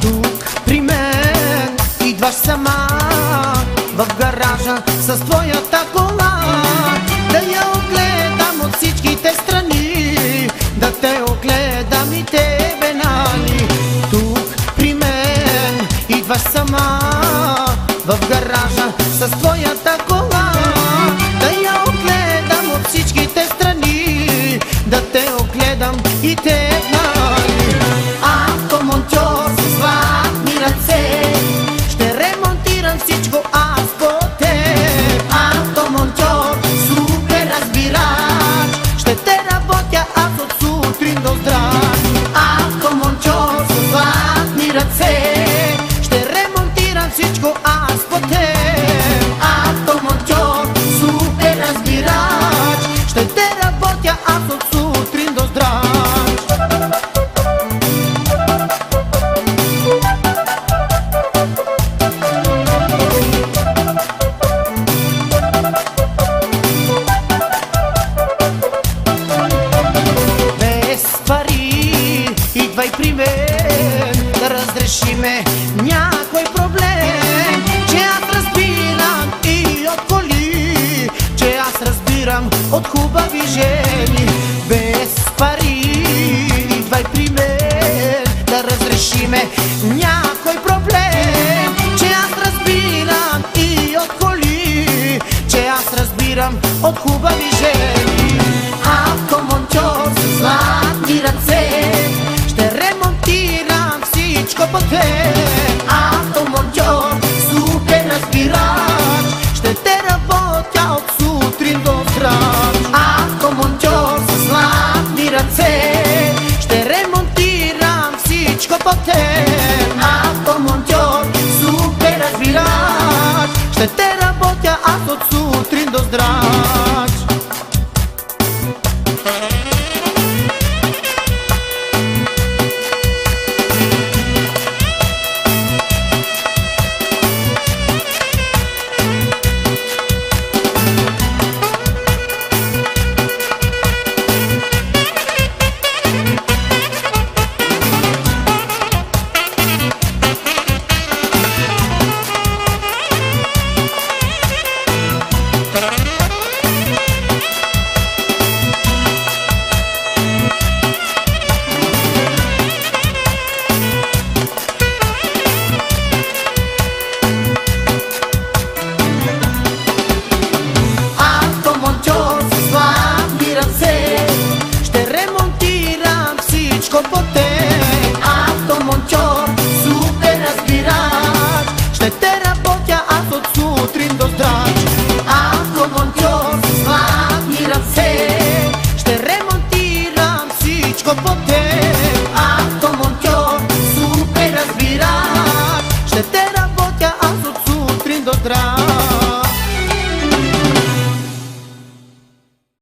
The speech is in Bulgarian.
Тук при мен. Идваш сама в гаража с твоята кола. Да я огледам от всичките страни Да те огледам и тебе нали? Тук при мен идваш сама в гаража Идвай при мен да разрешиме някой проблем Че аз разбирам и от коли Че аз разбирам от хубави жени. Без пари идвай при мен да разрешиме някой проблем Че аз разбирам и от коли Че аз разбирам от хубави жени. Автомонтьор с златни ръце всичко по теб Автомонтьор, супер разбирач Ще те работя от сутрин до здрав Автомонтьор с златни ръце